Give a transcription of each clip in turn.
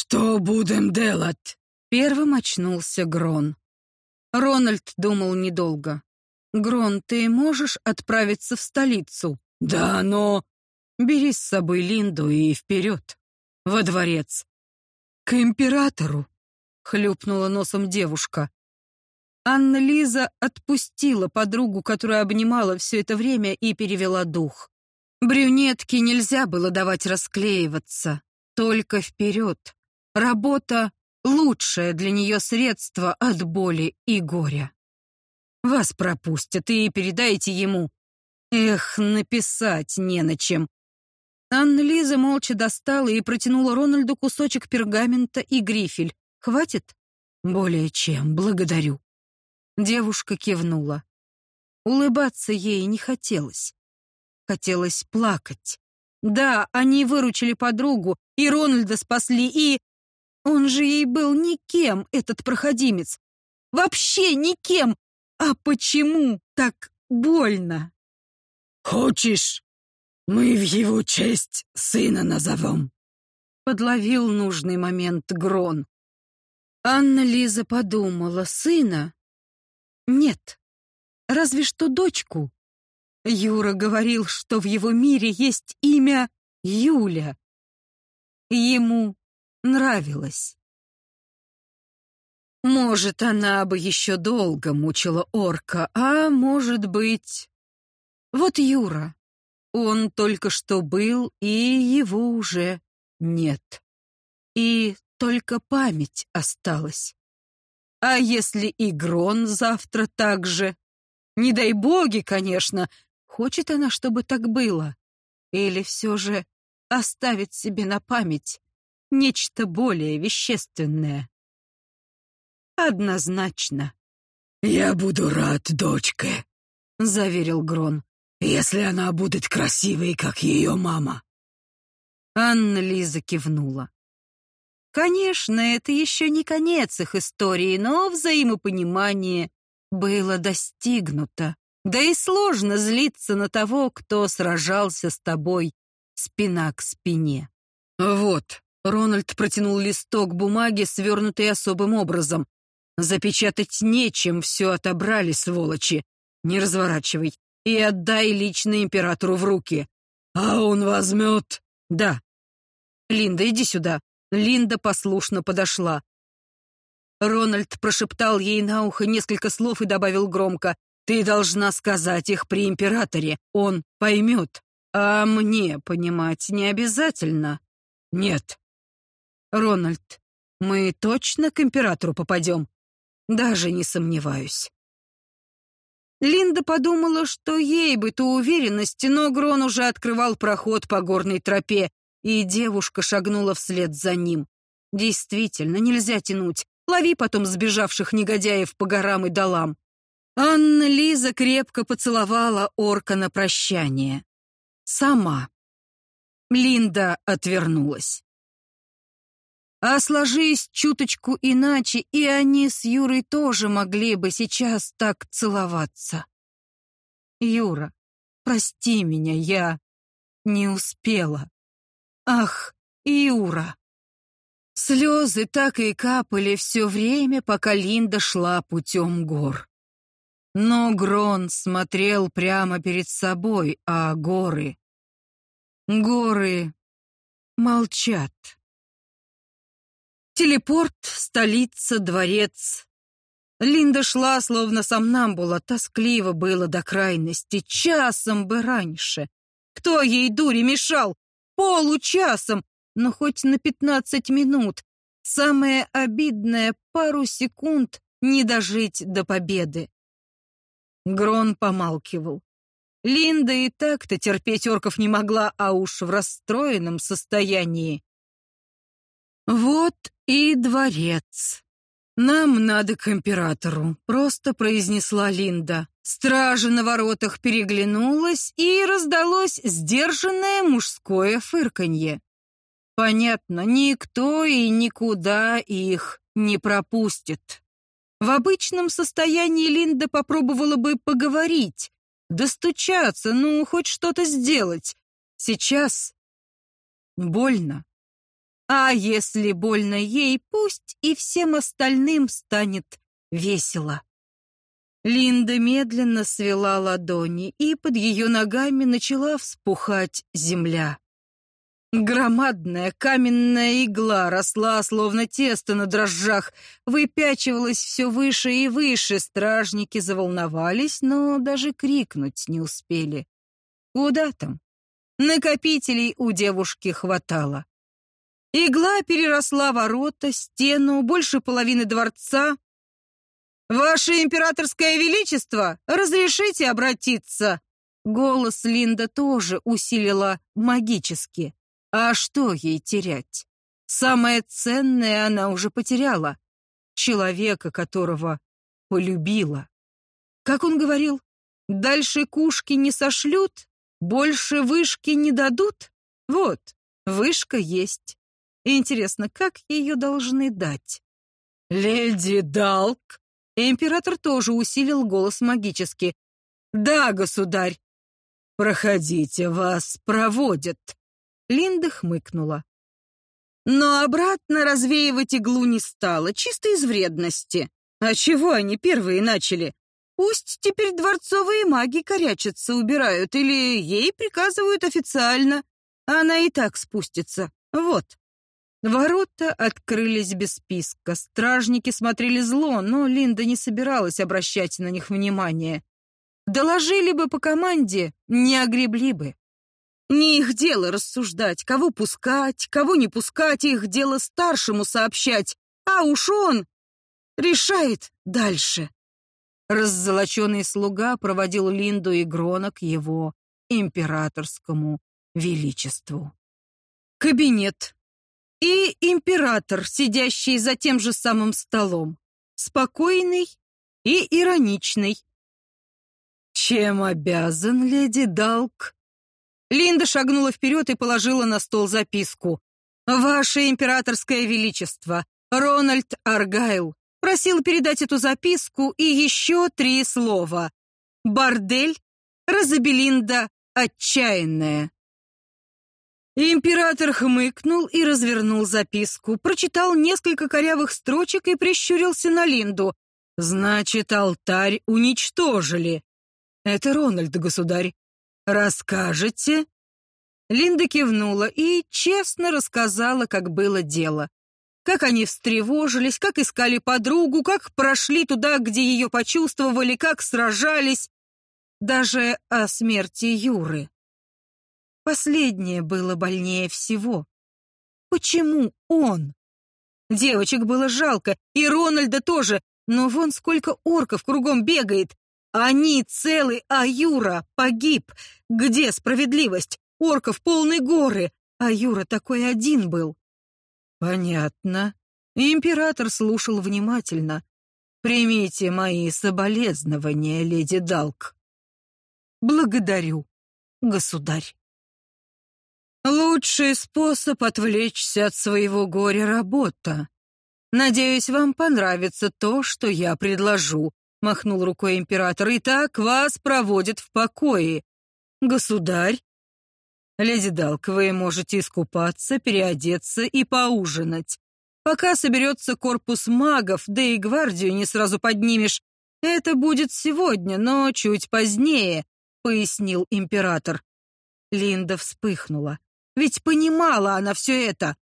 «Что будем делать?» Первым очнулся Грон. Рональд думал недолго. «Грон, ты можешь отправиться в столицу?» «Да, но...» «Бери с собой Линду и вперед, во дворец». «К императору!» — хлюпнула носом девушка. Анна-Лиза отпустила подругу, которая обнимала все это время, и перевела дух. Брюнетке нельзя было давать расклеиваться. Только вперед. Работа — лучшее для нее средство от боли и горя. Вас пропустят и передайте ему. Эх, написать не на чем. Анна-Лиза молча достала и протянула Рональду кусочек пергамента и грифель. «Хватит?» «Более чем, благодарю». Девушка кивнула. Улыбаться ей не хотелось. Хотелось плакать. Да, они выручили подругу, и Рональда спасли, и... Он же ей был никем, этот проходимец. Вообще никем. А почему так больно? «Хочешь, мы в его честь сына назовем?» Подловил нужный момент Грон. Анна-Лиза подумала, сына? Нет, разве что дочку. Юра говорил, что в его мире есть имя Юля. Ему нравилось. Может, она бы еще долго мучила орка, а может быть... Вот Юра. Он только что был, и его уже нет. И только память осталась. А если и Грон завтра так же? Не дай боги, конечно. Хочет она, чтобы так было? Или все же оставит себе на память нечто более вещественное? Однозначно. «Я буду рад, дочка», — заверил Грон. «Если она будет красивой, как ее мама». Анна-Лиза кивнула. Конечно, это еще не конец их истории, но взаимопонимание было достигнуто. Да и сложно злиться на того, кто сражался с тобой спина к спине. Вот, Рональд протянул листок бумаги, свернутый особым образом. Запечатать нечем, все отобрали, сволочи. Не разворачивай и отдай лично императору в руки. А он возьмет? Да. Линда, иди сюда. Линда послушно подошла. Рональд прошептал ей на ухо несколько слов и добавил громко. «Ты должна сказать их при императоре. Он поймет. А мне понимать не обязательно». «Нет». «Рональд, мы точно к императору попадем?» «Даже не сомневаюсь». Линда подумала, что ей бы ту уверенность, но Грон уже открывал проход по горной тропе, и девушка шагнула вслед за ним. Действительно, нельзя тянуть. Лови потом сбежавших негодяев по горам и долам. Анна Лиза крепко поцеловала орка на прощание. Сама. Линда отвернулась. А сложись чуточку иначе, и они с Юрой тоже могли бы сейчас так целоваться. Юра, прости меня, я не успела. Ах, Юра! Слезы так и капали все время, пока Линда шла путем гор. Но Грон смотрел прямо перед собой, а горы... Горы молчат. Телепорт, столица, дворец. Линда шла, словно сомнамбула, тоскливо было до крайности, часом бы раньше. Кто ей, дури, мешал? Получасом, но хоть на пятнадцать минут. Самое обидное — пару секунд не дожить до победы. Грон помалкивал. Линда и так-то терпеть орков не могла, а уж в расстроенном состоянии. Вот и дворец. Нам надо к императору, просто произнесла Линда. Стража на воротах переглянулась, и раздалось сдержанное мужское фырканье. Понятно, никто и никуда их не пропустит. В обычном состоянии Линда попробовала бы поговорить, достучаться, ну, хоть что-то сделать. Сейчас больно. А если больно ей, пусть и всем остальным станет весело. Линда медленно свела ладони, и под ее ногами начала вспухать земля. Громадная каменная игла росла, словно тесто на дрожжах, выпячивалась все выше и выше. Стражники заволновались, но даже крикнуть не успели. Куда там? Накопителей у девушки хватало. Игла переросла ворота, стену, больше половины дворца. «Ваше императорское величество, разрешите обратиться?» Голос Линда тоже усилила магически. А что ей терять? Самое ценное она уже потеряла. Человека, которого полюбила. Как он говорил, дальше кушки не сошлют, больше вышки не дадут? Вот, вышка есть. Интересно, как ее должны дать? «Леди Далк!» Император тоже усилил голос магически. «Да, государь!» «Проходите, вас проводят!» Линда хмыкнула. Но обратно развеивать иглу не стала, чисто из вредности. А чего они первые начали? Пусть теперь дворцовые маги корячатся, убирают, или ей приказывают официально. Она и так спустится. Вот. Ворота открылись без списка. Стражники смотрели зло, но Линда не собиралась обращать на них внимание. Доложили бы по команде, не огребли бы. Не их дело рассуждать, кого пускать, кого не пускать, их дело старшему сообщать, а уж он решает дальше. Раззолоченный слуга проводил Линду и Грона к его императорскому величеству. Кабинет и император, сидящий за тем же самым столом, спокойный и ироничный. «Чем обязан, леди Далк?» Линда шагнула вперед и положила на стол записку. «Ваше императорское величество, Рональд Аргайл просил передать эту записку и еще три слова. Бордель, Розабелинда, отчаянная». Император хмыкнул и развернул записку, прочитал несколько корявых строчек и прищурился на Линду. «Значит, алтарь уничтожили». «Это Рональд, государь. Расскажете?» Линда кивнула и честно рассказала, как было дело. Как они встревожились, как искали подругу, как прошли туда, где ее почувствовали, как сражались. Даже о смерти Юры. Последнее было больнее всего. Почему он? Девочек было жалко, и Рональда тоже, но вон сколько орков кругом бегает. Они целы, а Юра погиб. Где справедливость? Орков полной горы, а Юра такой один был. Понятно. Император слушал внимательно. Примите мои соболезнования, леди Далк. Благодарю, государь. Лучший способ отвлечься от своего горя — работа. Надеюсь, вам понравится то, что я предложу, — махнул рукой император. Итак, вас проводят в покое. Государь, леди Далк, вы можете искупаться, переодеться и поужинать. Пока соберется корпус магов, да и гвардию не сразу поднимешь. Это будет сегодня, но чуть позднее, — пояснил император. Линда вспыхнула. Ведь понимала она все это.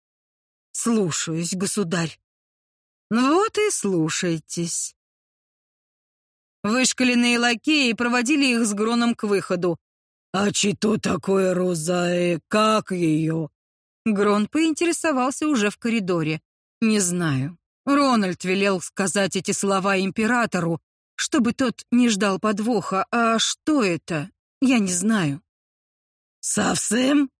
Слушаюсь, государь. Вот и слушайтесь. Вышкаленные лакеи проводили их с Гроном к выходу. «А чито такое Розаэ? Как ее?» Грон поинтересовался уже в коридоре. «Не знаю. Рональд велел сказать эти слова императору, чтобы тот не ждал подвоха. А что это? Я не знаю». «Совсем?»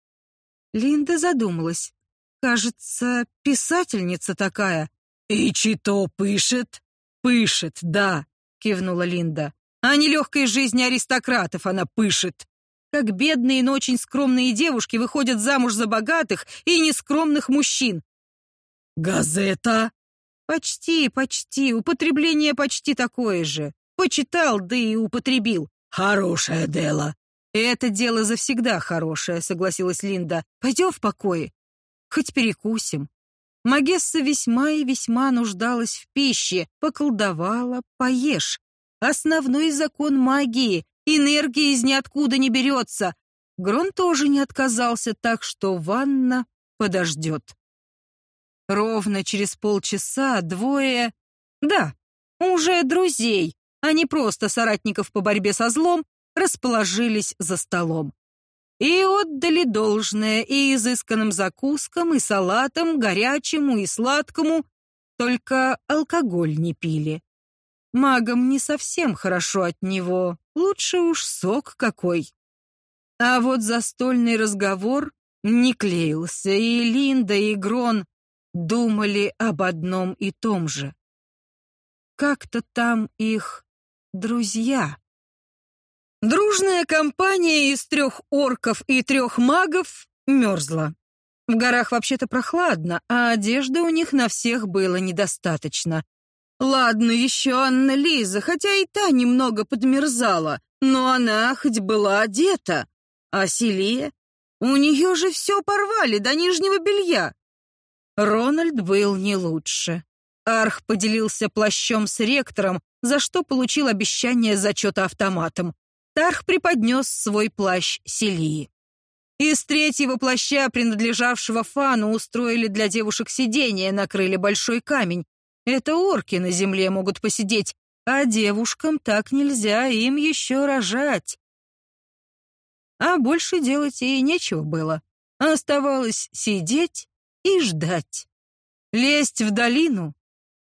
Линда задумалась. Кажется, писательница такая. И чито пышет? Пышет, да, кивнула Линда. А не легкой жизни аристократов она пышет. Как бедные, но очень скромные девушки выходят замуж за богатых и нескромных мужчин. Газета? Почти, почти. Употребление почти такое же. Почитал, да и употребил. Хорошее дело. «Это дело завсегда хорошее», — согласилась Линда. «Пойдем в покое. Хоть перекусим». Магесса весьма и весьма нуждалась в пище, поколдовала, поешь. Основной закон магии — энергия из ниоткуда не берется. Грон тоже не отказался, так что ванна подождет. Ровно через полчаса двое... Да, уже друзей, а не просто соратников по борьбе со злом, расположились за столом. И отдали должное и изысканным закускам, и салатам, горячему и сладкому, только алкоголь не пили. Магам не совсем хорошо от него, лучше уж сок какой. А вот застольный разговор не клеился, и Линда, и Грон думали об одном и том же. Как-то там их друзья. Дружная компания из трех орков и трех магов мерзла. В горах вообще-то прохладно, а одежды у них на всех было недостаточно. Ладно, еще Анна Лиза, хотя и та немного подмерзала, но она хоть была одета. А Селия? У нее же все порвали до нижнего белья. Рональд был не лучше. Арх поделился плащом с ректором, за что получил обещание зачета автоматом. Тарх преподнес свой плащ Селии. Из третьего плаща, принадлежавшего Фану, устроили для девушек сиденье, накрыли большой камень. Это орки на земле могут посидеть, а девушкам так нельзя, им еще рожать. А больше делать и нечего было. Оставалось сидеть и ждать. Лезть в долину?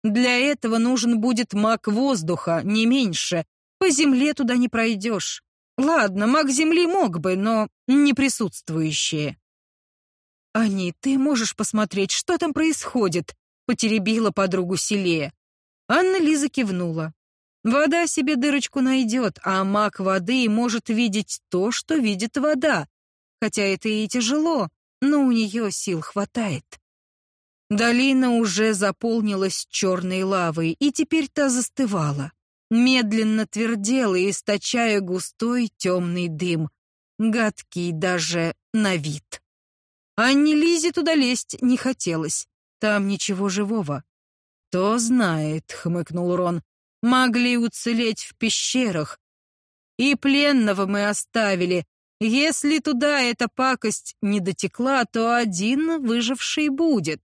Для этого нужен будет маг воздуха, не меньше, по земле туда не пройдешь. Ладно, маг земли мог бы, но не присутствующие. «Ани, ты можешь посмотреть, что там происходит?» — потеребила подругу Селея. Анна Лиза кивнула. «Вода себе дырочку найдет, а маг воды может видеть то, что видит вода. Хотя это и тяжело, но у нее сил хватает». Долина уже заполнилась черной лавой, и теперь та застывала медленно твердела, источая густой темный дым, гадкий даже на вид. Анне Лизе туда лезть не хотелось, там ничего живого. «Кто знает», — хмыкнул Рон, — «могли уцелеть в пещерах. И пленного мы оставили. Если туда эта пакость не дотекла, то один выживший будет».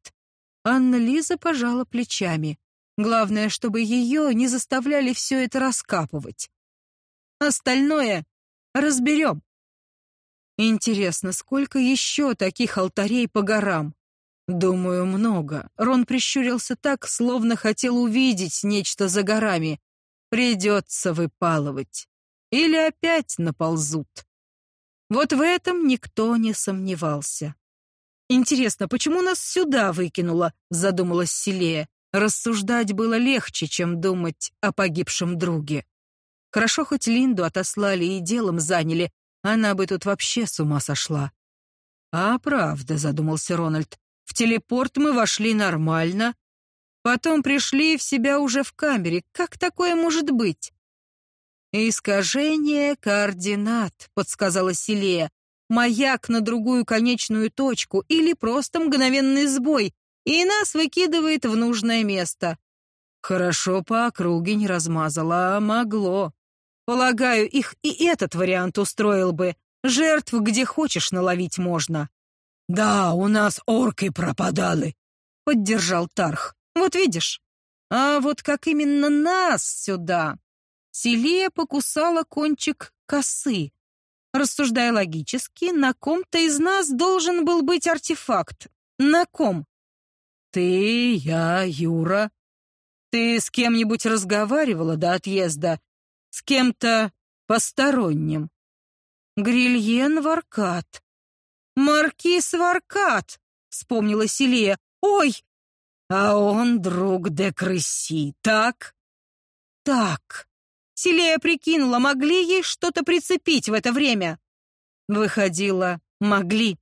Анна Лиза пожала плечами. Главное, чтобы ее не заставляли все это раскапывать. Остальное разберем. Интересно, сколько еще таких алтарей по горам? Думаю, много. Рон прищурился так, словно хотел увидеть нечто за горами. Придется выпалывать. Или опять наползут. Вот в этом никто не сомневался. Интересно, почему нас сюда выкинуло? задумалась Селея. Рассуждать было легче, чем думать о погибшем друге. Хорошо, хоть Линду отослали и делом заняли, она бы тут вообще с ума сошла. «А правда», — задумался Рональд, — «в телепорт мы вошли нормально, потом пришли в себя уже в камере. Как такое может быть?» «Искажение координат», — подсказала Селея. «Маяк на другую конечную точку или просто мгновенный сбой, и нас выкидывает в нужное место. Хорошо по округе не размазало, а могло. Полагаю, их и этот вариант устроил бы. Жертв где хочешь наловить можно. Да, у нас орки пропадали, поддержал Тарх. Вот видишь. А вот как именно нас сюда? Селия покусала кончик косы. Рассуждая логически, на ком-то из нас должен был быть артефакт. На ком? Ты, я, Юра. Ты с кем-нибудь разговаривала до отъезда? С кем-то посторонним? Грильен Варкат. Маркиз Варкат, вспомнила Селия. Ой, а он друг де Крыси, так? Так. Селия прикинула, могли ей что-то прицепить в это время? Выходило, могли.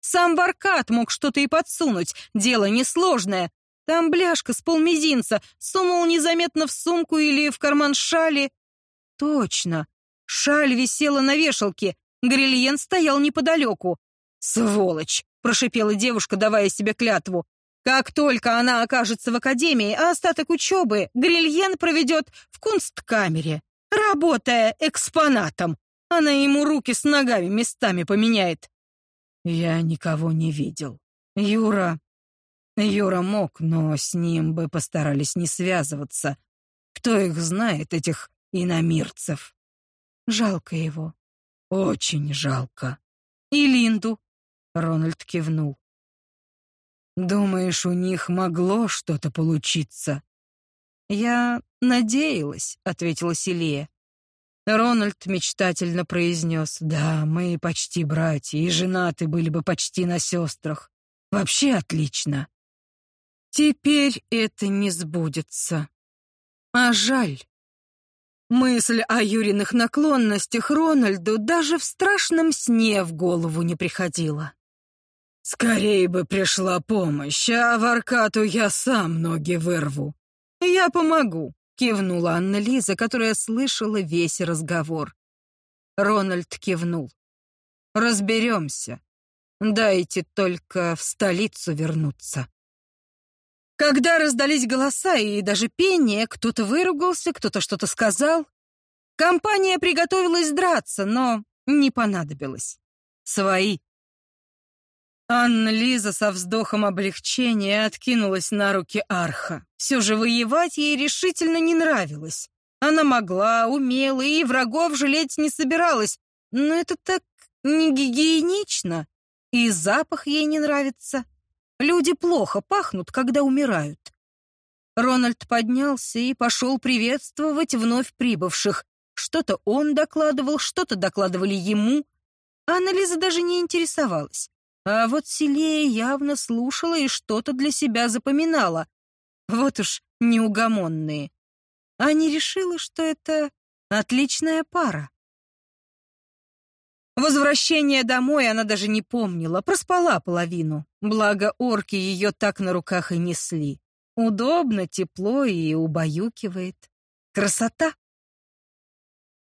Сам Варкат мог что-то и подсунуть, дело несложное. Там бляшка с полмизинца, сунул незаметно в сумку или в карман шали. Точно, шаль висела на вешалке, Грильен стоял неподалеку. «Сволочь!» — прошипела девушка, давая себе клятву. Как только она окажется в академии, а остаток учебы Грильен проведет в кунсткамере, работая экспонатом. Она ему руки с ногами местами поменяет. Я никого не видел. Юра... Юра мог, но с ним бы постарались не связываться. Кто их знает, этих иномирцев? Жалко его. Очень жалко. И Линду. Рональд кивнул. Думаешь, у них могло что-то получиться? Я надеялась, ответила Селия. Рональд мечтательно произнес, «Да, мы почти братья, и женаты были бы почти на сестрах. Вообще отлично. Теперь это не сбудется. А жаль. Мысль о Юриных наклонностях Рональду даже в страшном сне в голову не приходила. Скорее бы пришла помощь, а в Аркату я сам ноги вырву. Я помогу, кивнула Анна-Лиза, которая слышала весь разговор. Рональд кивнул. Разберемся. Дайте только в столицу вернуться. Когда раздались голоса и даже пение, кто-то выругался, кто-то что-то сказал. Компания приготовилась драться, но не понадобилось. Свои. Анна-Лиза со вздохом облегчения откинулась на руки Арха. Все же воевать ей решительно не нравилось. Она могла, умела и врагов жалеть не собиралась, но это так не гигиенично, и запах ей не нравится. Люди плохо пахнут, когда умирают. Рональд поднялся и пошел приветствовать вновь прибывших. Что-то он докладывал, что-то докладывали ему. Анна-Лиза даже не интересовалась. А вот Селея явно слушала и что-то для себя запоминала. Вот уж неугомонные. А не решила, что это отличная пара. Возвращение домой она даже не помнила, проспала половину. Благо орки ее так на руках и несли. Удобно, тепло и убаюкивает. Красота!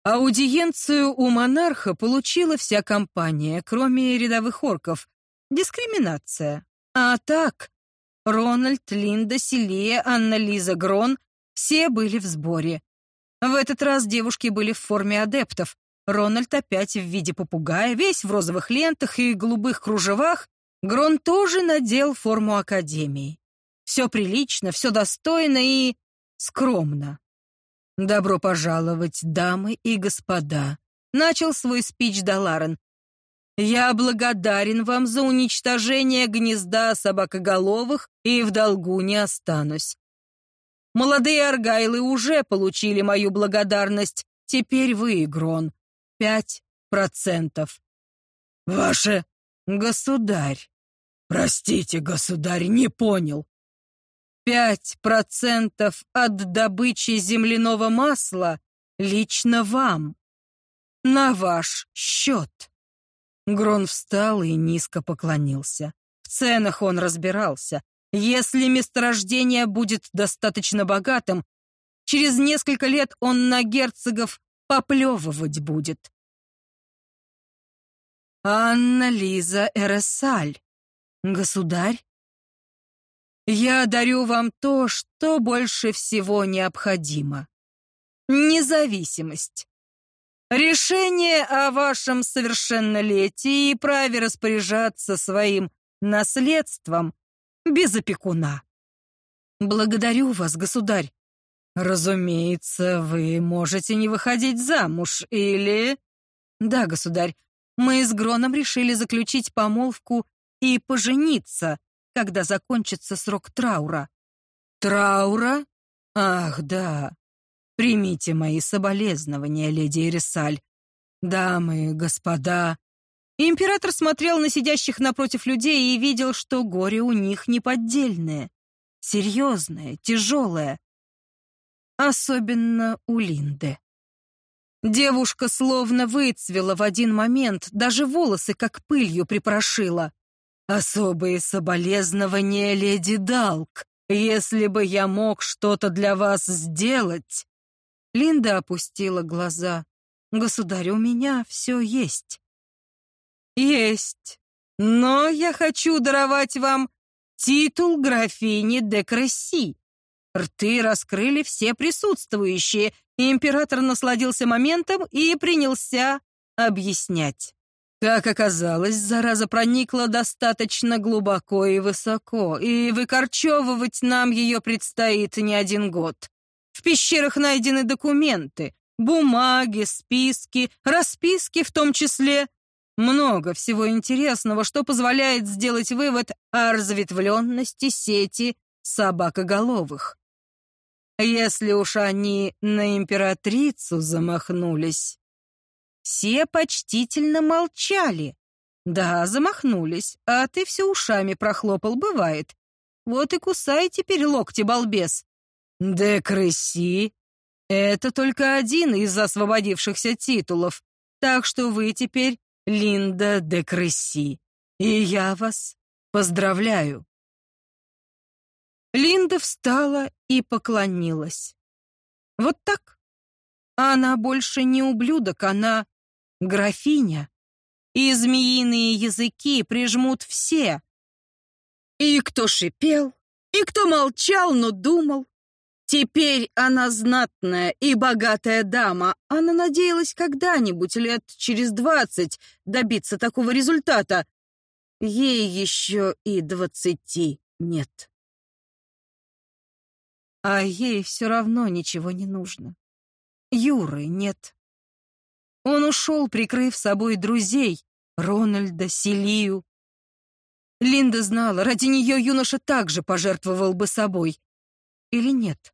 Аудиенцию у монарха получила вся компания, кроме рядовых орков. Дискриминация. А так, Рональд, Линда, Селия, Анна-Лиза, Грон — все были в сборе. В этот раз девушки были в форме адептов, Рональд опять в виде попугая, весь в розовых лентах и голубых кружевах. Грон тоже надел форму академии. Все прилично, все достойно и скромно. «Добро пожаловать, дамы и господа», — начал свой спич Даларен. «Я благодарен вам за уничтожение гнезда собакоголовых и в долгу не останусь. Молодые аргайлы уже получили мою благодарность, теперь вы, Грон пять процентов. Ваше государь. Простите, государь, не понял. Пять процентов от добычи земляного масла лично вам. На ваш счет. Грон встал и низко поклонился. В ценах он разбирался. Если месторождение будет достаточно богатым, через несколько лет он на герцогов поплевывать будет. Анна-Лиза Эресаль, государь, я дарю вам то, что больше всего необходимо. Независимость. Решение о вашем совершеннолетии и праве распоряжаться своим наследством без опекуна. Благодарю вас, государь. Разумеется, вы можете не выходить замуж или Да, государь, мы с Гроном решили заключить помолвку и пожениться, когда закончится срок траура. Траура? Ах, да. Примите мои соболезнования, леди Эрисаль. Дамы, господа. Император смотрел на сидящих напротив людей и видел, что горе у них неподдельное, серьезное, тяжелое особенно у Линды. Девушка словно выцвела в один момент, даже волосы как пылью припорошила. Особые соболезнования, леди Далк. Если бы я мог что-то для вас сделать. Линда опустила глаза. Государь, у меня все есть. Есть. Но я хочу даровать вам Титул графини де Кресси. Рты раскрыли все присутствующие, и император насладился моментом и принялся объяснять. Как оказалось, зараза проникла достаточно глубоко и высоко, и выкорчевывать нам ее предстоит не один год. В пещерах найдены документы, бумаги, списки, расписки в том числе. Много всего интересного, что позволяет сделать вывод о разветвленности сети собакоголовых. Если уж они на императрицу замахнулись. Все почтительно молчали. Да, замахнулись, а ты все ушами прохлопал, бывает. Вот и кусай теперь локти, балбес. Де Кресси — это только один из освободившихся титулов, так что вы теперь Линда де Кресси, и я вас поздравляю. Линда встала и поклонилась. Вот так. Она больше не ублюдок, она графиня. И змеиные языки прижмут все. И кто шипел, и кто молчал, но думал. Теперь она знатная и богатая дама. Она надеялась когда-нибудь, лет через двадцать, добиться такого результата. Ей еще и двадцати нет. А ей все равно ничего не нужно. Юры нет. Он ушел, прикрыв собой друзей, Рональда, Селию. Линда знала, ради нее юноша также пожертвовал бы собой. Или нет?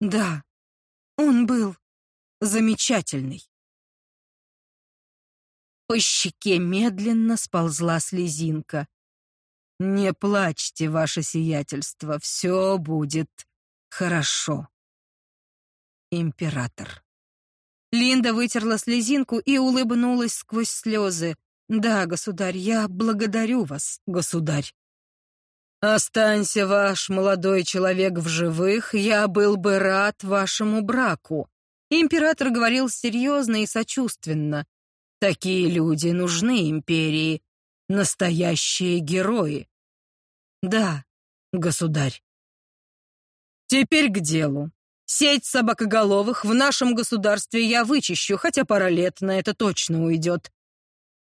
Да, он был замечательный. По щеке медленно сползла слезинка. «Не плачьте, ваше сиятельство, все будет хорошо». Император. Линда вытерла слезинку и улыбнулась сквозь слезы. «Да, государь, я благодарю вас, государь». «Останься ваш молодой человек в живых, я был бы рад вашему браку». Император говорил серьезно и сочувственно. «Такие люди нужны империи, настоящие герои». «Да, государь». «Теперь к делу. Сеть собакоголовых в нашем государстве я вычищу, хотя пара лет на это точно уйдет.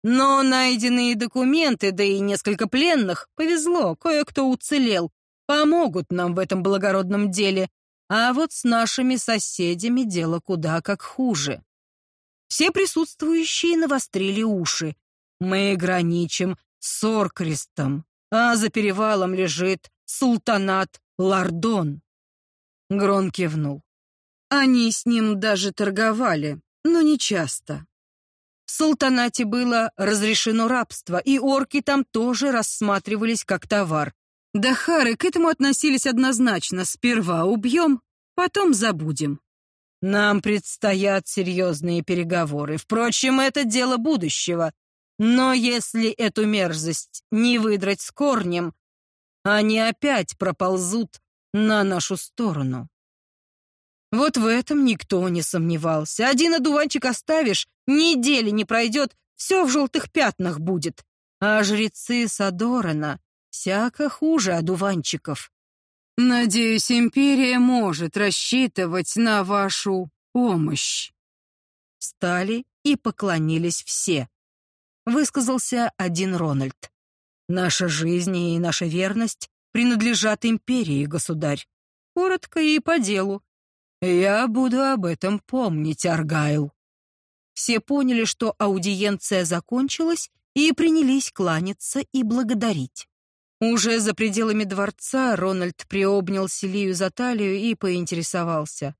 Но найденные документы, да и несколько пленных, повезло, кое-кто уцелел, помогут нам в этом благородном деле. А вот с нашими соседями дело куда как хуже. Все присутствующие навострили уши. Мы граничим с Оркрестом, а за перевалом лежит султанат Лардон. Грон кивнул. Они с ним даже торговали, но не часто. В султанате было разрешено рабство, и орки там тоже рассматривались как товар. Дахары к этому относились однозначно. Сперва убьем, потом забудем. Нам предстоят серьезные переговоры. Впрочем, это дело будущего. Но если эту мерзость не выдрать с корнем, они опять проползут на нашу сторону. Вот в этом никто не сомневался. Один одуванчик оставишь, недели не пройдет, все в желтых пятнах будет. А жрецы Садорана всяко хуже одуванчиков. Надеюсь, империя может рассчитывать на вашу помощь. Встали и поклонились все. Высказался один Рональд. Наша жизнь и наша верность принадлежат империи, государь. Коротко и по делу. Я буду об этом помнить, Аргайл. Все поняли, что аудиенция закончилась, и принялись кланяться и благодарить. Уже за пределами дворца Рональд приобнял Селию за талию и поинтересовался.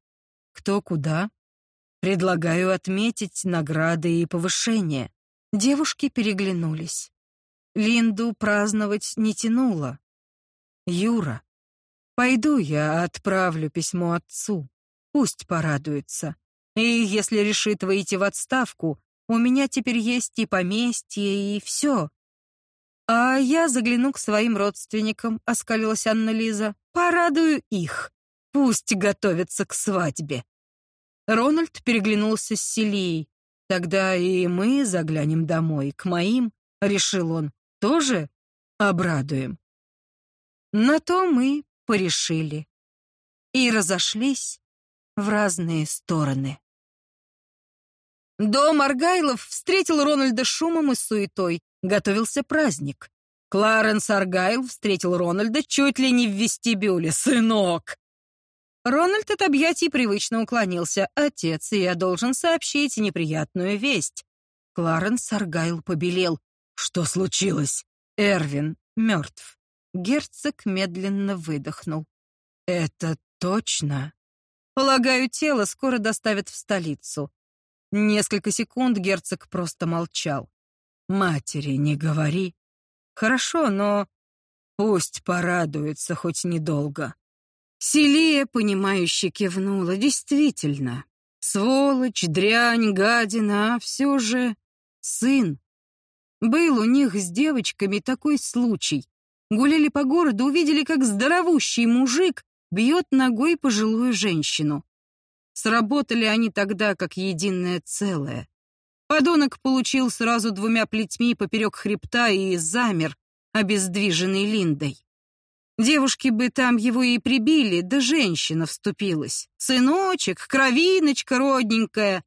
«Кто куда?» «Предлагаю отметить награды и повышения». Девушки переглянулись. Линду праздновать не тянуло. Юра, пойду я отправлю письмо отцу. Пусть порадуется. И если решит выйти в отставку, у меня теперь есть и поместье, и все. А я загляну к своим родственникам, оскалилась Анна-Лиза. Порадую их. Пусть готовятся к свадьбе. Рональд переглянулся с Селией. Тогда и мы заглянем домой, к моим, решил он. Тоже обрадуем. На то мы порешили. И разошлись в разные стороны. Дом Аргайлов встретил Рональда шумом и суетой. Готовился праздник. Кларенс Аргайл встретил Рональда чуть ли не в вестибюле. «Сынок!» Рональд от объятий привычно уклонился. «Отец, я должен сообщить неприятную весть». Кларенс Аргайл побелел. «Что случилось?» «Эрвин мертв». Герцог медленно выдохнул. «Это точно?» «Полагаю, тело скоро доставят в столицу». Несколько секунд герцог просто молчал. «Матери не говори». «Хорошо, но пусть порадуется хоть недолго». Селия, понимающе кивнула. Действительно, сволочь, дрянь, гадина, а все же сын. Был у них с девочками такой случай. Гуляли по городу, увидели, как здоровущий мужик бьет ногой пожилую женщину. Сработали они тогда как единое целое. Подонок получил сразу двумя плетьми поперек хребта и замер, обездвиженный Линдой. Девушки бы там его и прибили, да женщина вступилась. Сыночек, кровиночка родненькая,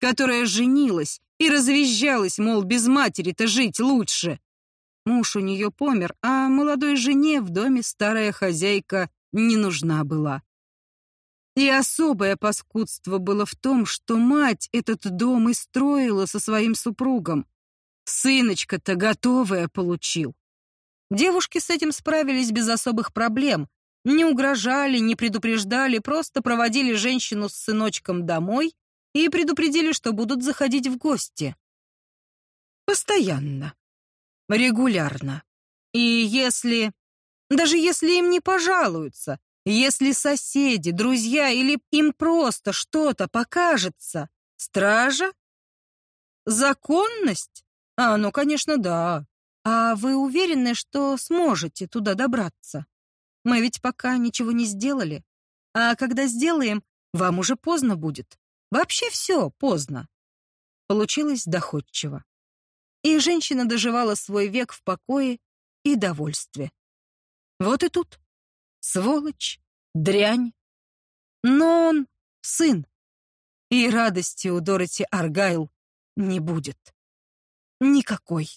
которая женилась и развизжалась, мол, без матери-то жить лучше. Муж у нее помер, а молодой жене в доме старая хозяйка не нужна была. И особое паскудство было в том, что мать этот дом и строила со своим супругом. Сыночка-то готовая получил. Девушки с этим справились без особых проблем. Не угрожали, не предупреждали, просто проводили женщину с сыночком домой и предупредили, что будут заходить в гости. Постоянно. Регулярно. И если... Даже если им не пожалуются, если соседи, друзья или им просто что-то покажется, стража? Законность? А, ну, конечно, да. А вы уверены, что сможете туда добраться? Мы ведь пока ничего не сделали. А когда сделаем, вам уже поздно будет. Вообще все поздно. Получилось доходчиво. И женщина доживала свой век в покое и довольстве. Вот и тут. Сволочь, дрянь. Но он сын. И радости у Дороти Аргайл не будет. Никакой.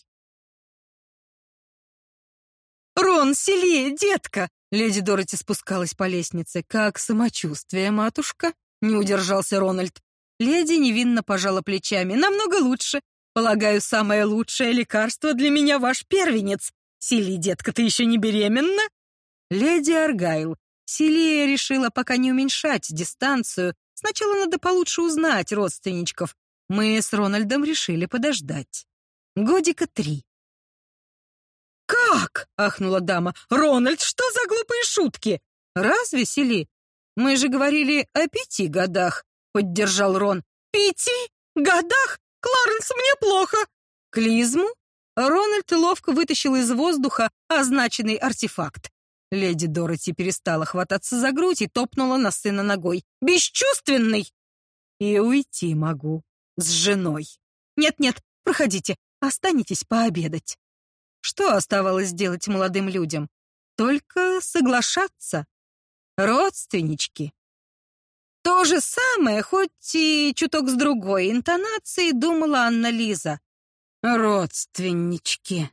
«Рон, селее, детка!» Леди Дороти спускалась по лестнице. «Как самочувствие, матушка?» Не удержался Рональд. Леди невинно пожала плечами. «Намного лучше. Полагаю, самое лучшее лекарство для меня ваш первенец. Сели, детка, ты еще не беременна?» Леди Аргайл. Селия решила пока не уменьшать дистанцию. Сначала надо получше узнать родственничков. Мы с Рональдом решили подождать. Годика три. «Как?» — ахнула дама. «Рональд, что за глупые шутки?» «Разве, Сели? Мы же говорили о пяти годах», — поддержал Рон. «Пяти годах? Кларенс, мне плохо!» «Клизму?» Рональд ловко вытащил из воздуха означенный артефакт. Леди Дороти перестала хвататься за грудь и топнула на сына ногой. «Бесчувственный!» «И уйти могу. С женой. Нет-нет, проходите, останетесь пообедать». Что оставалось делать молодым людям? Только соглашаться. Родственнички. То же самое, хоть и чуток с другой интонацией, думала Анна Лиза. Родственнички.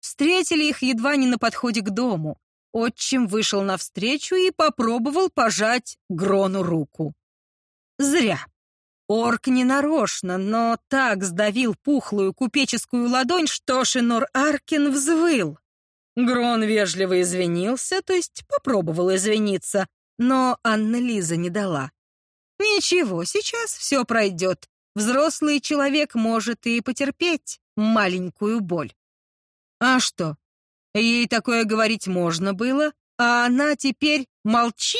Встретили их едва не на подходе к дому. Отчим вышел навстречу и попробовал пожать Грону руку. Зря. Орк не нарочно, но так сдавил пухлую купеческую ладонь, что Шинор Аркин взвыл. Грон вежливо извинился, то есть попробовал извиниться, но Анна-Лиза не дала. Ничего, сейчас все пройдет. Взрослый человек может и потерпеть маленькую боль. А что? Ей такое говорить можно было, а она теперь молчи?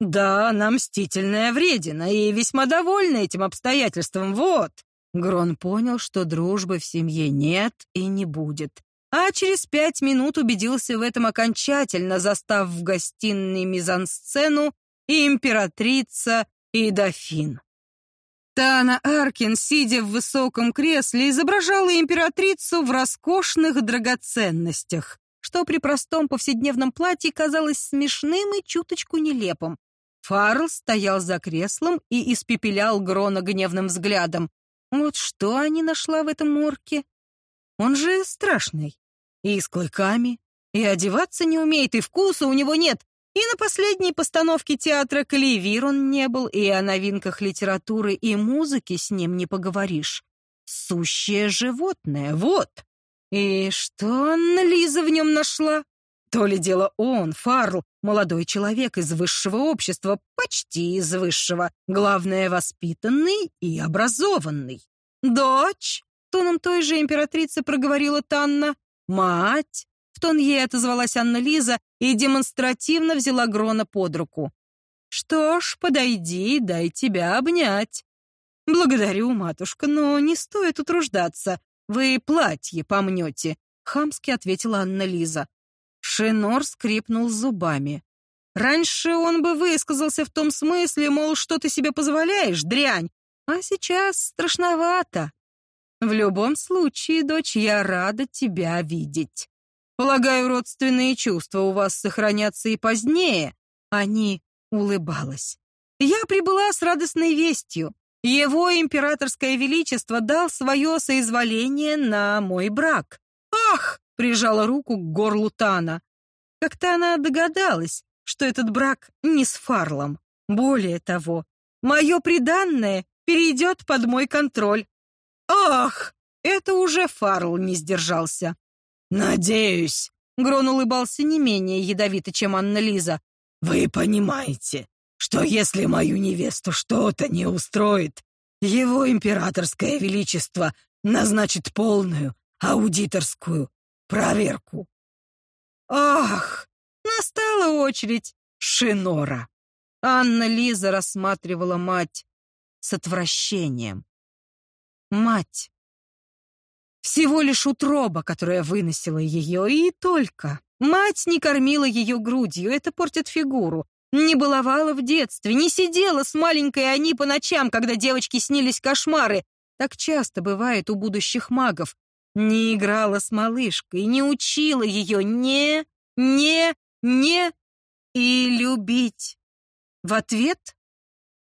Да, она мстительная вредина и весьма довольна этим обстоятельством, вот. Грон понял, что дружбы в семье нет и не будет. А через пять минут убедился в этом окончательно, застав в гостиной мизансцену и императрица, и дофин. Тана Аркин, сидя в высоком кресле, изображала императрицу в роскошных драгоценностях. что при простом повседневном платье казалось смешным и чуточку нелепым. Фарл стоял за креслом и испепелял Грона гневным взглядом. Вот что они нашла в этом орке? Он же страшный. И с клыками, и одеваться не умеет, и вкуса у него нет. И на последней постановке театра «Каливир» он не был, и о новинках литературы и музыки с ним не поговоришь. Сущее животное, вот. И что Анна Лиза в нем нашла? То ли дело он, Фарл, молодой человек из высшего общества, почти из высшего, главное, воспитанный и образованный. «Дочь!» — тоном той же императрицы проговорила Танна. «Мать!» — тон ей отозвалась Анна Лиза и демонстративно взяла Грона под руку. «Что ж, подойди, дай тебя обнять». «Благодарю, матушка, но не стоит утруждаться. Вы платье помнете», — хамски ответила Анна Лиза. Шинор скрипнул зубами. Раньше он бы высказался в том смысле, мол, что ты себе позволяешь, дрянь, а сейчас страшновато. В любом случае, дочь, я рада тебя видеть. Полагаю, родственные чувства у вас сохранятся и позднее. Они улыбалась. Я прибыла с радостной вестью. Его императорское величество дал свое соизволение на мой брак. Ах, прижала руку к горлу Тана. Как-то она догадалась, что этот брак не с Фарлом. Более того, мое приданное перейдет под мой контроль. Ах, это уже Фарл не сдержался. Надеюсь, Грон улыбался не менее ядовито, чем Анна Лиза. Вы понимаете, что если мою невесту что-то не устроит, его императорское величество назначит полную аудиторскую проверку. Ах, настала очередь Шинора. Анна Лиза рассматривала мать с отвращением. Мать. Всего лишь утроба, которая выносила ее, и только. Мать не кормила ее грудью, это портит фигуру. Не баловала в детстве, не сидела с маленькой Ани по ночам, когда девочке снились кошмары. Так часто бывает у будущих магов. Не играла с малышкой, не учила ее не, не, не и любить. В ответ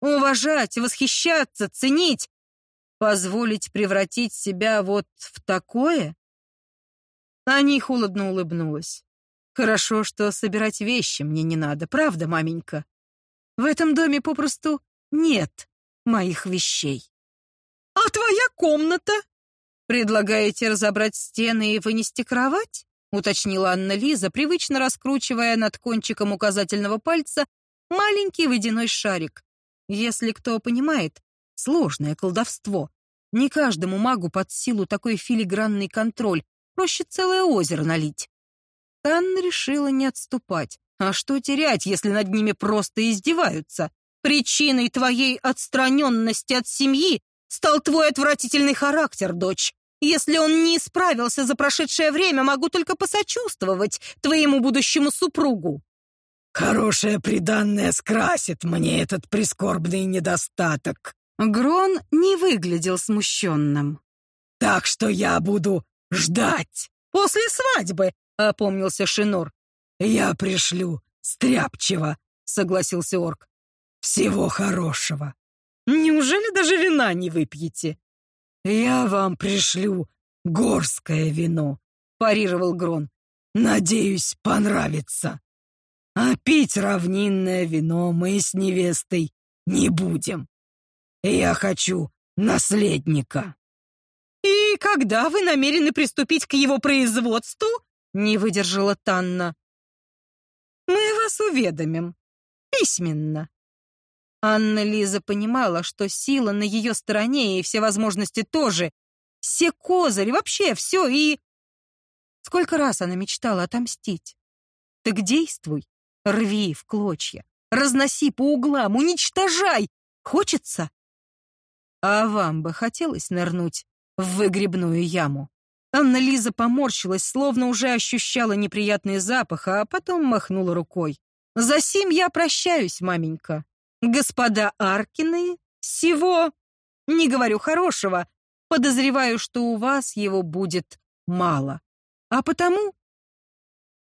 уважать, восхищаться, ценить, позволить превратить себя вот в такое? Ани холодно улыбнулась. Хорошо, что собирать вещи мне не надо, правда, маменька? В этом доме попросту нет моих вещей. А твоя комната? Предлагаете разобрать стены и вынести кровать? уточнила Анна Лиза, привычно раскручивая над кончиком указательного пальца маленький водяной шарик. Если кто понимает, сложное колдовство. Не каждому магу под силу такой филигранный контроль. Проще целое озеро налить. Анна решила не отступать. А что терять, если над ними просто издеваются? Причиной твоей отстраненности от семьи стал твой отвратительный характер, дочь. Если он не исправился за прошедшее время, могу только посочувствовать твоему будущему супругу. Хорошее приданное скрасит мне этот прискорбный недостаток. Грон не выглядел смущенным. Так что я буду ждать. После свадьбы, опомнился Шинор. Я пришлю стряпчиво, согласился орк. Всего хорошего. Неужели даже вина не выпьете? Я вам пришлю горское вино, парировал Грон. Надеюсь, понравится. А пить равнинное вино мы с невестой не будем. Я хочу наследника. И когда вы намерены приступить к его производству? Не выдержала Танна. Мы вас уведомим. Письменно. Анна Лиза понимала, что сила на ее стороне и все возможности тоже. Все козыри, вообще все и... Сколько раз она мечтала отомстить. Так действуй. Рви в клочья, разноси по углам, уничтожай. Хочется? А вам бы хотелось нырнуть в выгребную яму? Анна-Лиза поморщилась, словно уже ощущала неприятный запах, а потом махнула рукой. «За сим я прощаюсь, маменька. Господа Аркины, всего, не говорю хорошего, подозреваю, что у вас его будет мало. А потому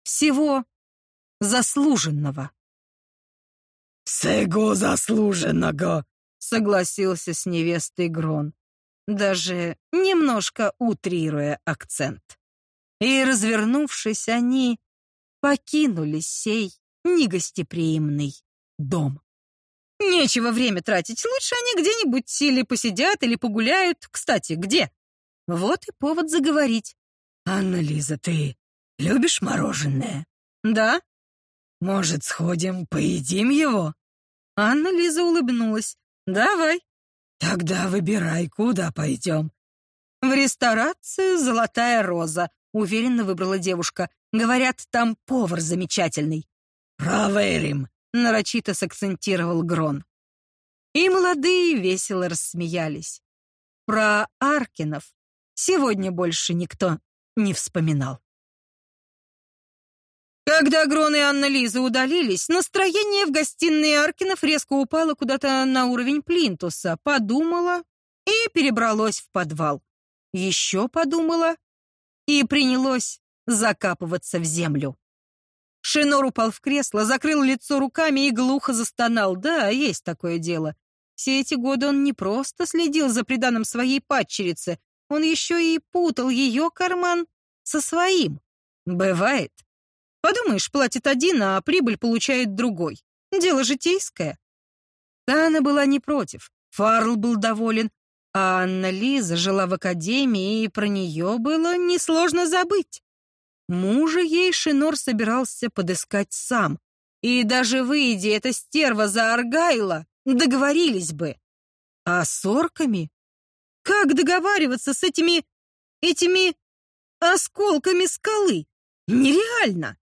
всего заслуженного. «Сего заслуженного», — согласился с невестой Грон, даже немножко утрируя акцент. И, развернувшись, они покинули сей негостеприимный дом. Нечего время тратить, лучше они где-нибудь или посидят, или погуляют. Кстати, где? Вот и повод заговорить. «Анна-Лиза, ты любишь мороженое?» «Да». «Может, сходим, поедим его?» Анна-Лиза улыбнулась. «Давай». «Тогда выбирай, куда пойдем». «В ресторацию «Золотая роза», — уверенно выбрала девушка. «Говорят, там повар замечательный». «Проверим», — нарочито сакцентировал Грон. И молодые весело рассмеялись. Про Аркинов сегодня больше никто не вспоминал. Когда Грон и Анна-Лиза удалились, настроение в гостиной Аркинов резко упало куда-то на уровень плинтуса, подумала и перебралось в подвал. Еще подумала и принялось закапываться в землю. Шинор упал в кресло, закрыл лицо руками и глухо застонал. Да, есть такое дело. Все эти годы он не просто следил за приданым своей падчерицы, он еще и путал ее карман со своим. Бывает. Подумаешь, платит один, а прибыль получает другой. Дело житейское. Тана была не против. Фарл был доволен, а Анна-Лиза жила в академии, и про нее было несложно забыть. Мужа ей Шинор собирался подыскать сам. И даже выйдя эта стерва за Аргайла, договорились бы. А с орками как договариваться с этими... этими... осколками скалы? Нереально!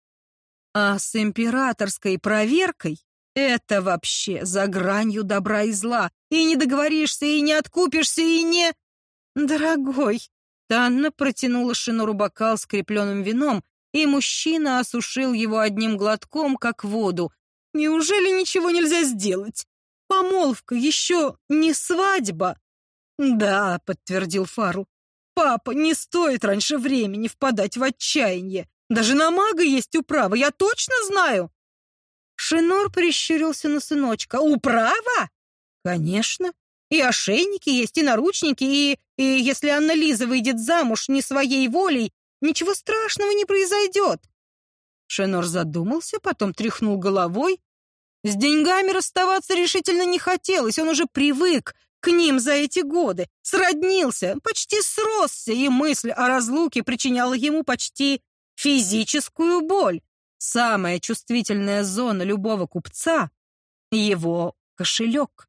А с императорской проверкой это вообще за гранью добра и зла. И не договоришься, и не откупишься, и не... Дорогой, Танна протянула Шинору бокал с крепленным вином, и мужчина осушил его одним глотком, как воду. Неужели ничего нельзя сделать? Помолвка еще не свадьба. «Да», — подтвердил Фарл. «Папа, не стоит раньше времени впадать в отчаяние. Даже на мага есть управа, я точно знаю». Шинор прищурился на сыночка. «Управа?» «Конечно. И ошейники есть, и наручники, и, и если Анна-Лиза выйдет замуж не своей волей, ничего страшного не произойдет». Шинор задумался, потом тряхнул головой. С деньгами расставаться решительно не хотелось, он уже привык к ним за эти годы, сроднился, почти сросся, и мысль о разлуке причиняла ему почти физическую боль. Самая чувствительная зона любого купца — его кошелек.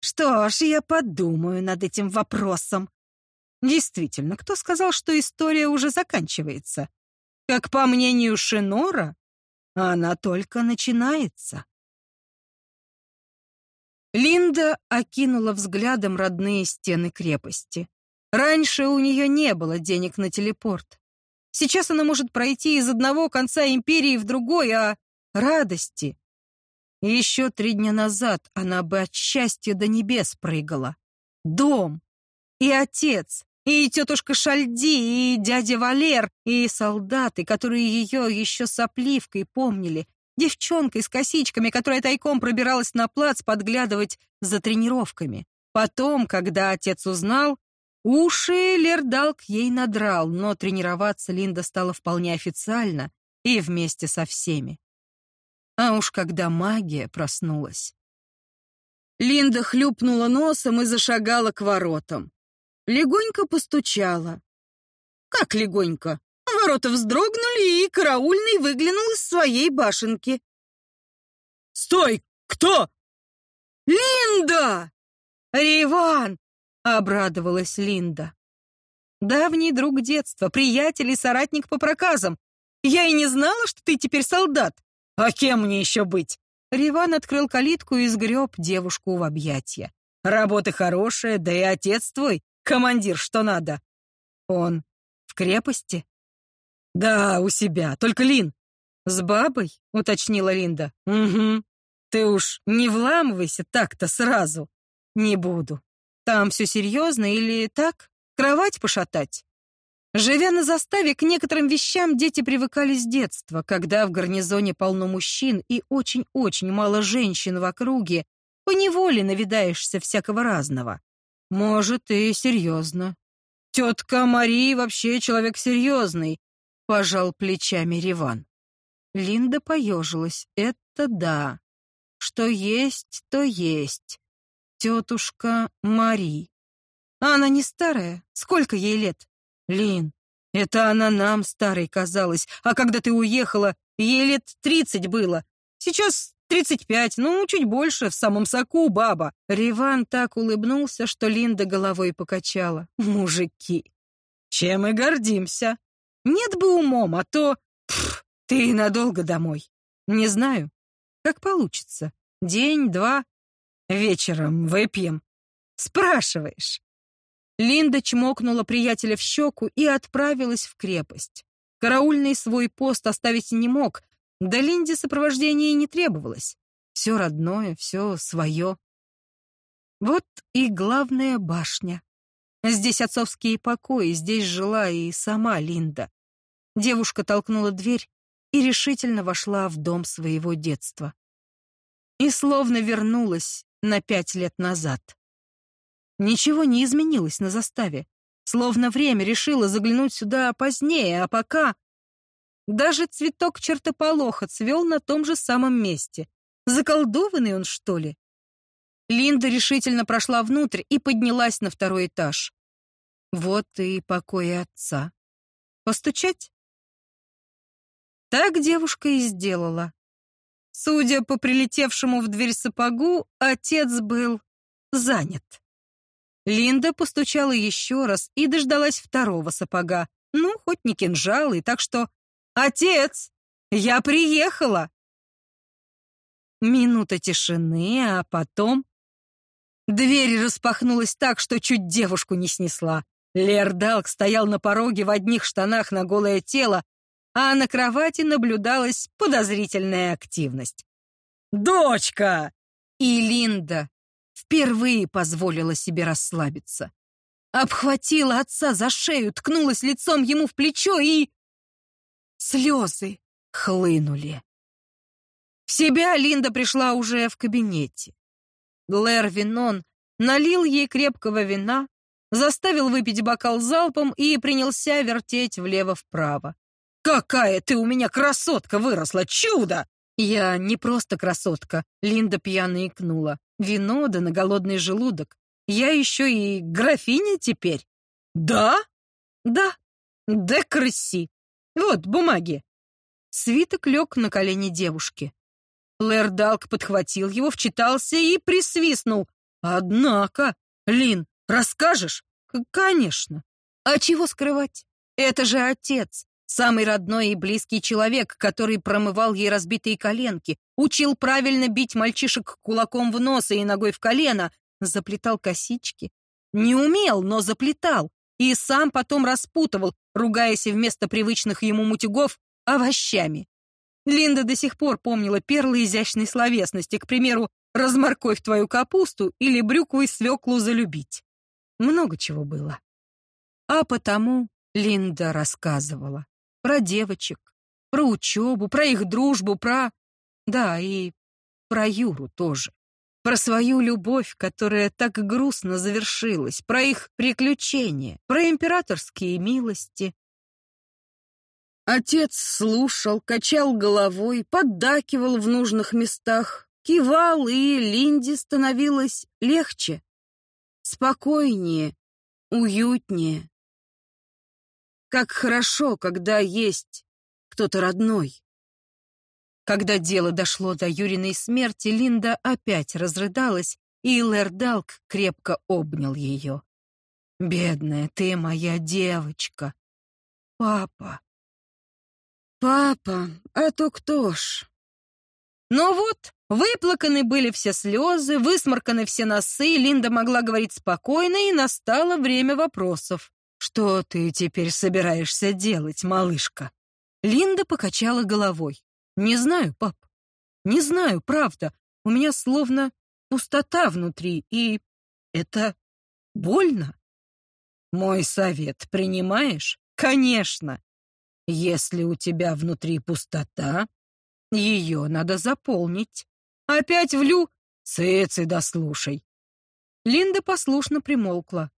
Что ж, я подумаю над этим вопросом. Действительно, кто сказал, что история уже заканчивается? Как по мнению Шинора, она только начинается. Линда окинула взглядом родные стены крепости. Раньше у нее не было денег на телепорт. Сейчас она может пройти из одного конца империи в другой, а радости. Еще три дня назад она бы от счастья до небес прыгала. Дом, и отец, и тетушка Шальди, и дядя Валер, и солдаты, которые ее еще сопливкой помнили, девчонкой с косичками, которая тайком пробиралась на плац подглядывать за тренировками. Потом, когда отец узнал, уши Лердалк ей надрал, но тренироваться Линда стала вполне официально и вместе со всеми. А уж когда магия проснулась. Линда хлюпнула носом и зашагала к воротам. Легонько постучала. Как легонько? Ворота вздрогнули, и караульный выглянул из своей башенки. «Стой! Кто?» «Линда!» «Риван!» — обрадовалась Линда. «Давний друг детства, приятель и соратник по проказам. Я и не знала, что ты теперь солдат. А кем мне еще быть?» Риван открыл калитку и сгреб девушку в объятия. «Работа хорошая, да и отец твой, командир, что надо». «Он в крепости?» «Да, у себя. Только Лин». «С бабой?» — уточнила Линда. «Угу. Ты уж не вламывайся так-то сразу». «Не буду. Там все серьезно или так? Кровать пошатать?» Живя на заставе, к некоторым вещам дети привыкали с детства. Когда в гарнизоне полно мужчин и очень-очень мало женщин в округе, поневоле навидаешься всякого разного. Может, и серьезно. Тетка Мария вообще человек серьезный, пожал плечами Риван. Линда поежилась. Это да. Что есть, то есть. Тетушка Мари. А она не старая? Сколько ей лет? Лин, это она нам старой казалась, а когда ты уехала, ей лет тридцать было. Сейчас тридцать пять, ну, чуть больше, в самом соку баба. Риван так улыбнулся, что Линда головой покачала. Мужики. Чем и гордимся. Нет бы умом, а то... Пф, ты надолго домой. Не знаю. Как получится. День, два. Вечером выпьем. Спрашиваешь. Линда чмокнула приятеля в щеку и отправилась в крепость. Караульный свой пост оставить не мог, да Линде сопровождения и не требовалось. Все родное, все свое. Вот и главная башня. Здесь отцовские покои, здесь жила и сама Линда. Девушка толкнула дверь и решительно вошла в дом своего детства. И словно вернулась на пять лет назад. Ничего не изменилось на заставе. Словно время решило заглянуть сюда позднее, а пока... Даже цветок чертополоха цвел на том же самом месте. Заколдованный он, что ли? Линда решительно прошла внутрь и поднялась на второй этаж. Вот и покои отца. Постучать? Так девушка и сделала. Судя по прилетевшему в дверь сапогу, отец был занят. Линда постучала еще раз и дождалась второго сапога. Ну, хоть не кинжалы, так что... «Отец! Я приехала!» Минута тишины, а потом... Дверь распахнулась так, что чуть девушку не снесла. Лердалк стоял на пороге в одних штанах на голое тело, а на кровати наблюдалась подозрительная активность. «Дочка!» И Линда впервые позволила себе расслабиться. Обхватила отца за шею, ткнулась лицом ему в плечо и... Слезы хлынули. В себя Линда пришла уже в кабинете. Глэр Винон налил ей крепкого вина, заставил выпить бокал залпом и принялся вертеть влево-вправо. «Какая ты у меня красотка выросла! Чудо!» «Я не просто красотка», — Линда пьяно икнула. «Вино да на голодный желудок. Я еще и графиня теперь». «Да?» «Да. Да крыси. Вот, бумаги». Свиток лег на колени девушки. Лэрдалк подхватил его, вчитался и присвистнул. «Однако, Лин, расскажешь?» «Конечно. А чего скрывать? Это же отец. Самый родной и близкий человек, который промывал ей разбитые коленки, учил правильно бить мальчишек кулаком в нос и ногой в колено, заплетал косички. Не умел, но заплетал. И сам потом распутывал, ругаясь вместо привычных ему мутюгов овощами. Линда до сих пор помнила перлы изящной словесности, к примеру, «разморковь твою капусту» или «брюкву и свеклу залюбить». Много чего было. А потому Линда рассказывала про девочек, про учебу, про их дружбу, про... Да, и про Юру тоже. Про свою любовь, которая так грустно завершилась, про их приключения, про императорские милости. Отец слушал, качал головой, поддакивал в нужных местах, кивал, и Линде становилось легче, спокойнее, уютнее. Как хорошо, когда есть кто-то родной. Когда дело дошло до Юриной смерти, Линда опять разрыдалась, и Лердалк крепко обнял ее. «Бедная ты моя девочка! Папа! Папа, а то кто ж?» Ну вот, выплаканы были все слезы, высморканы все носы, Линда могла говорить спокойно, и настало время вопросов. «Что ты теперь собираешься делать, малышка?» Линда покачала головой. «Не знаю, пап. Не знаю, правда. У меня словно пустота внутри, и это больно. Мой совет принимаешь? Конечно. Если у тебя внутри пустота, ее надо заполнить. Опять влю? Цыцы, дослушай. Линда послушно примолкла.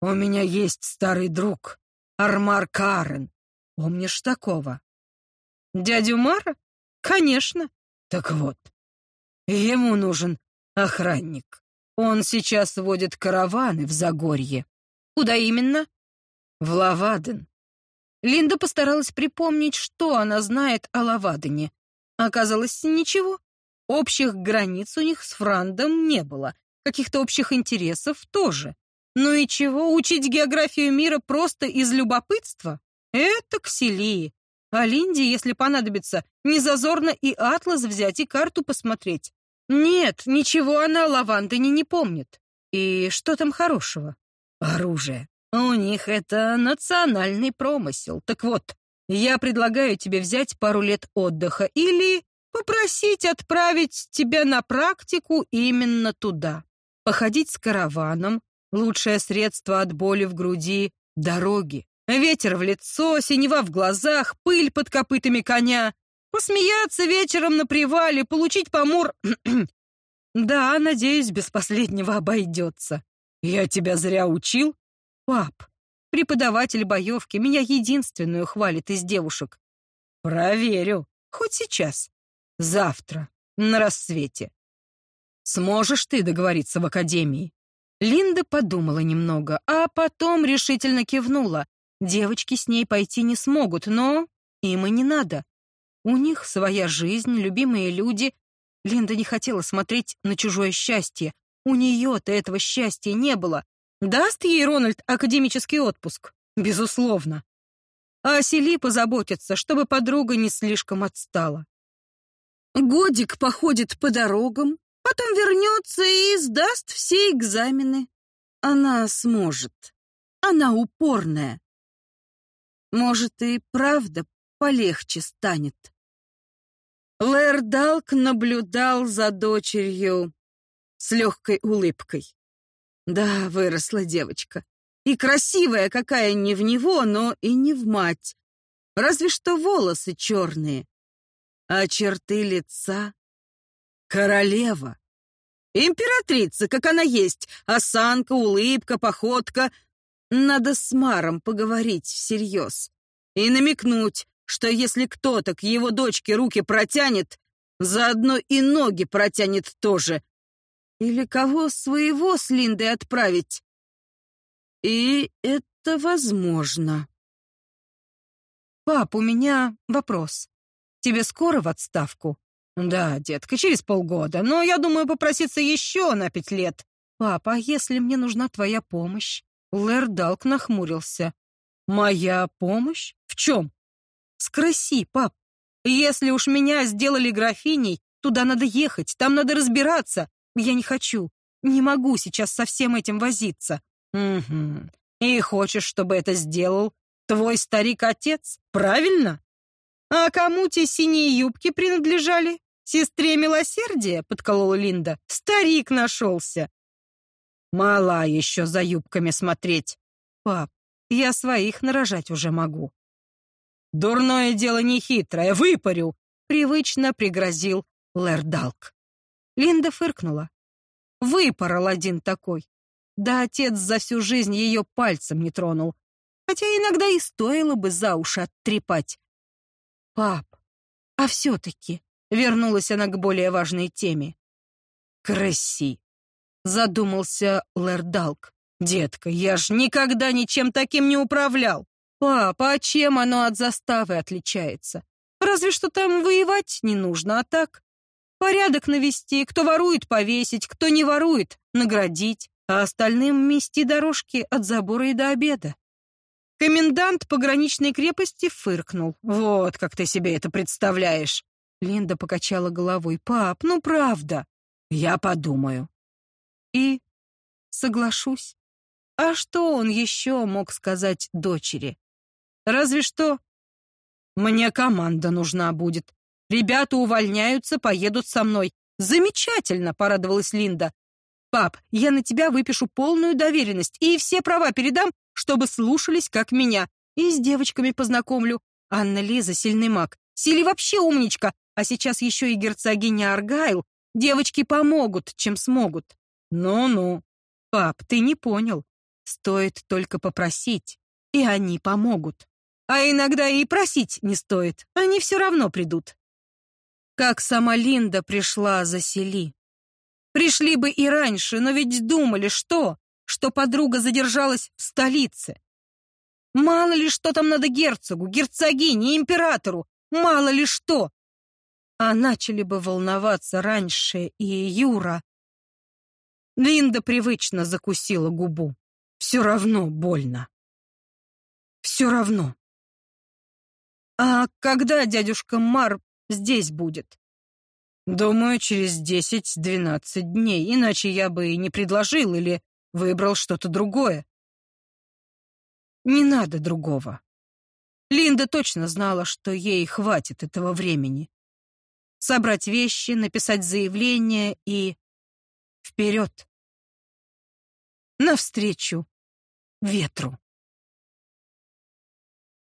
У меня есть старый друг, Армар Карен. Помнишь такого? Дядю Мара? Конечно. Так вот, ему нужен охранник. Он сейчас водит караваны в Загорье. Куда именно? В Лаваден. Линда постаралась припомнить, что она знает о Лавадене. Оказалось, ничего. Общих границ у них с Франдом не было. Каких-то общих интересов тоже. Ну и чего, учить географию мира просто из любопытства? Это кселии. А Линде, если понадобится, не зазорно и атлас взять, и карту посмотреть. Нет, ничего она о Лавандоне не помнит. И что там хорошего? Оружие. У них это национальный промысел. Так вот, я предлагаю тебе взять пару лет отдыха или попросить отправить тебя на практику именно туда. Походить с караваном — лучшее средство от боли в груди — дороги. Ветер в лицо, синева в глазах, пыль под копытами коня. Посмеяться вечером на привале, получить помор... да, надеюсь, без последнего обойдется. Я тебя зря учил? Пап, преподаватель боевки меня единственную хвалит из девушек. Проверю. Хоть сейчас. Завтра. На рассвете. Сможешь ты договориться в академии? Линда подумала немного, а потом решительно кивнула. Девочки с ней пойти не смогут, но им и не надо. У них своя жизнь, любимые люди. Линда не хотела смотреть на чужое счастье. У нее-то этого счастья не было. Даст ей Рональд академический отпуск? Безусловно. А Сели позаботится, чтобы подруга не слишком отстала. Годик походит по дорогам, потом вернется и сдаст все экзамены. Она сможет. Она упорная. Может, и правда полегче станет. Лэрдалк наблюдал за дочерью с легкой улыбкой. Да, выросла девочка. И красивая какая не в него, но и не в мать. Разве что волосы черные. А черты лица — королева. Императрица, как она есть. Осанка, улыбка, походка. Надо с Маром поговорить всерьез. И намекнуть, что если кто-то к его дочке руки протянет, заодно и ноги протянет тоже, или кого своего с Линдой отправить? И это возможно. Пап, у меня вопрос. Тебе скоро в отставку? Да, детка, через полгода, но я думаю попроситься еще на пять лет. Папа, а если мне нужна твоя помощь? Лэрдалк нахмурился. Моя помощь? В чем? Скраси, пап. Если уж меня сделали графиней, туда надо ехать, там надо разбираться. Я не хочу, не могу сейчас со всем этим возиться. Угу. И хочешь, чтобы это сделал твой старик-отец, правильно? А кому те синие юбки принадлежали? Сестре милосердия, подколола Линда. Старик нашелся. Мала еще за юбками смотреть. Пап, я своих нарожать уже могу. Дурное дело не хитрое, выпарю, привычно пригрозил Лэрдалк. Линда фыркнула. Выпорол один такой. Да отец за всю жизнь ее пальцем не тронул. Хотя иногда и стоило бы за уши оттрепать. Пап, а все-таки вернулась она к более важной теме. Краси. Задумался Лэрдалк. Детка, я ж никогда ничем таким не управлял. Папа, а чем оно от заставы отличается? Разве что там воевать не нужно, а так Порядок навести, кто ворует повесить, кто не ворует наградить, а остальным мести дорожки от забора и до обеда. Комендант пограничной крепости фыркнул. Вот как ты себе это представляешь. Линда покачала головой. Пап, ну правда. Я подумаю. И соглашусь. А что он еще мог сказать дочери? Разве что мне команда нужна будет. Ребята увольняются, поедут со мной. Замечательно, порадовалась Линда. Пап, я на тебя выпишу полную доверенность и все права передам, чтобы слушались как меня. И с девочками познакомлю. Анна Лиза сильный маг. Сили вообще умничка, а сейчас еще и герцогиня Аргайл. Девочки помогут, чем смогут. Ну-ну. Пап, ты не понял. Стоит только попросить, и они помогут. А иногда и просить не стоит, они все равно придут. Как сама Линда пришла за Сели. Пришли бы и раньше, но ведь думали, что? Что подруга задержалась в столице. Мало ли что там надо герцогу, герцогине, императору, мало ли что. А начали бы волноваться раньше и Юра. Линда привычно закусила губу. Все равно больно. Все равно. А когда дядюшка Мар здесь будет? Думаю, через десять-двенадцать дней, иначе я бы и не предложил или выбрал что-то другое. Не надо другого. Линда точно знала, что ей хватит этого времени. Собрать вещи, написать заявление и вперед. Навстречу ветру.